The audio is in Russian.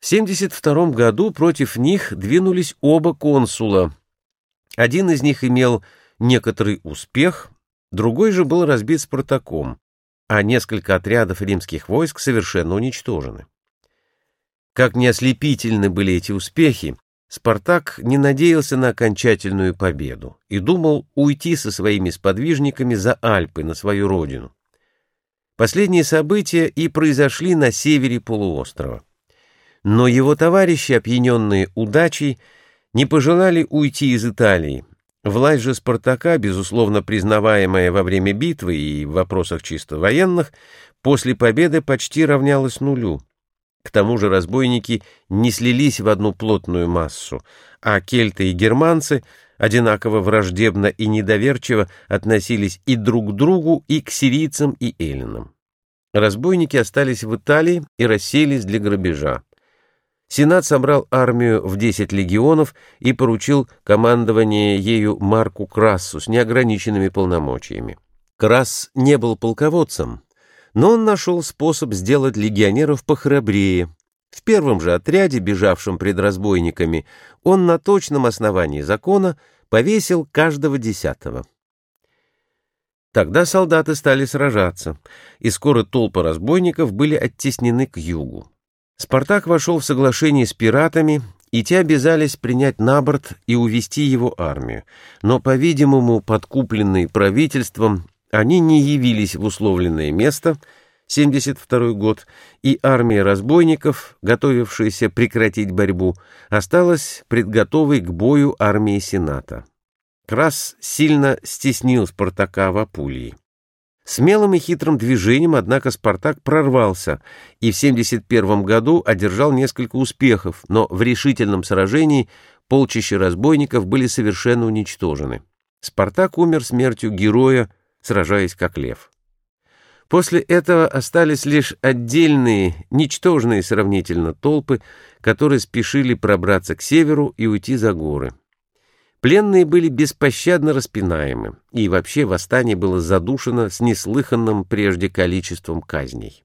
В 72 году против них двинулись оба консула. Один из них имел некоторый успех, другой же был разбит Спартаком, а несколько отрядов римских войск совершенно уничтожены. Как не ослепительны были эти успехи, Спартак не надеялся на окончательную победу и думал уйти со своими сподвижниками за Альпы на свою родину. Последние события и произошли на севере полуострова. Но его товарищи, опьяненные удачей, не пожелали уйти из Италии. Власть же Спартака, безусловно признаваемая во время битвы и в вопросах чисто военных, после победы почти равнялась нулю. К тому же разбойники не слились в одну плотную массу, а кельты и германцы одинаково враждебно и недоверчиво относились и друг к другу, и к сирийцам, и эллинам. Разбойники остались в Италии и расселись для грабежа. Сенат собрал армию в 10 легионов и поручил командование ею Марку Крассу с неограниченными полномочиями. Красс не был полководцем, но он нашел способ сделать легионеров похрабрее. В первом же отряде, бежавшем пред разбойниками, он на точном основании закона повесил каждого десятого. Тогда солдаты стали сражаться, и скоро толпы разбойников были оттеснены к югу. Спартак вошел в соглашение с пиратами, и те обязались принять на борт и увести его армию, но, по-видимому, подкупленные правительством, они не явились в условленное место, 72 год, и армия разбойников, готовившаяся прекратить борьбу, осталась предготовой к бою армии Сената. Крас сильно стеснил Спартака в Апулии. Смелым и хитрым движением, однако, Спартак прорвался и в 71 году одержал несколько успехов, но в решительном сражении полчища разбойников были совершенно уничтожены. Спартак умер смертью героя, сражаясь как лев. После этого остались лишь отдельные, ничтожные сравнительно толпы, которые спешили пробраться к северу и уйти за горы. Пленные были беспощадно распинаемы, и вообще восстание было задушено с неслыханным прежде количеством казней.